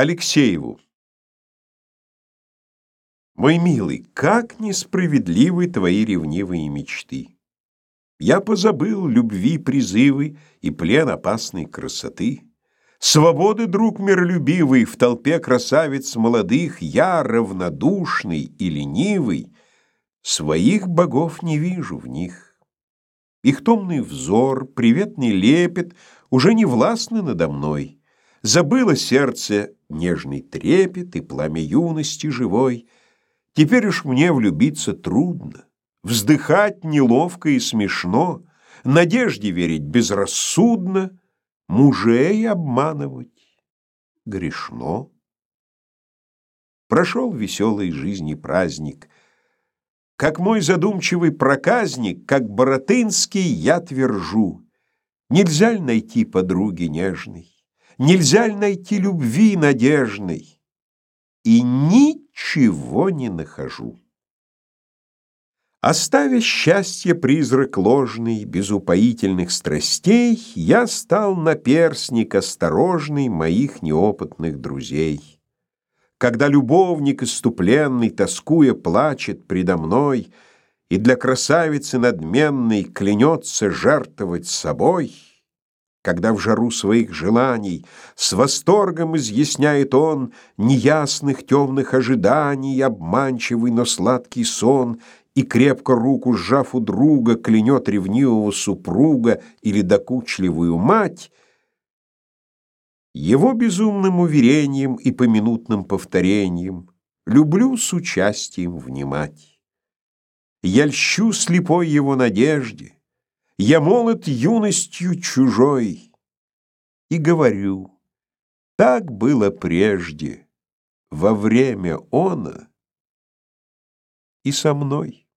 Алексееву. Мой милый, как несправедливы твои ревнивые мечты. Я позабыл любви призывы и плен опасной красоты. Свободы, друг миролюбивый, в толпе красавиц молодых я равнодушный и ленивый, своих богов не вижу в них. Их томный взор, приветный лепет уже не властны надо мной. Забыло сердце нежный трепет и пламя юности живой. Теперь уж мне влюбиться трудно, вздыхать неловко и смешно, надежде верить безрассудно, мужей обманывать грешно. Прошел веселой жизни праздник. Как мой задумчивый проказник, как Боротынский я твержу, нельзя ли найти подруги нежной? Нельзя ли найти любви надежной? И ничего не нахожу. Оставя счастье призрак ложный, без упоительных страстей, я стал наперсник осторожный моих неопытных друзей. Когда любовник иступленный, тоскуя, плачет предо мной и для красавицы надменной клянется жертвовать собой — когда в жару своих желаний с восторгом изъясняет он неясных темных ожиданий обманчивый, но сладкий сон и крепко руку сжав у друга клянет ревнивого супруга или докучливую мать, его безумным уверением и поминутным повторением люблю с участием внимать. Я льщу слепой его надежде, я молод юностью чужой и говорю, так было прежде, во время она и со мной.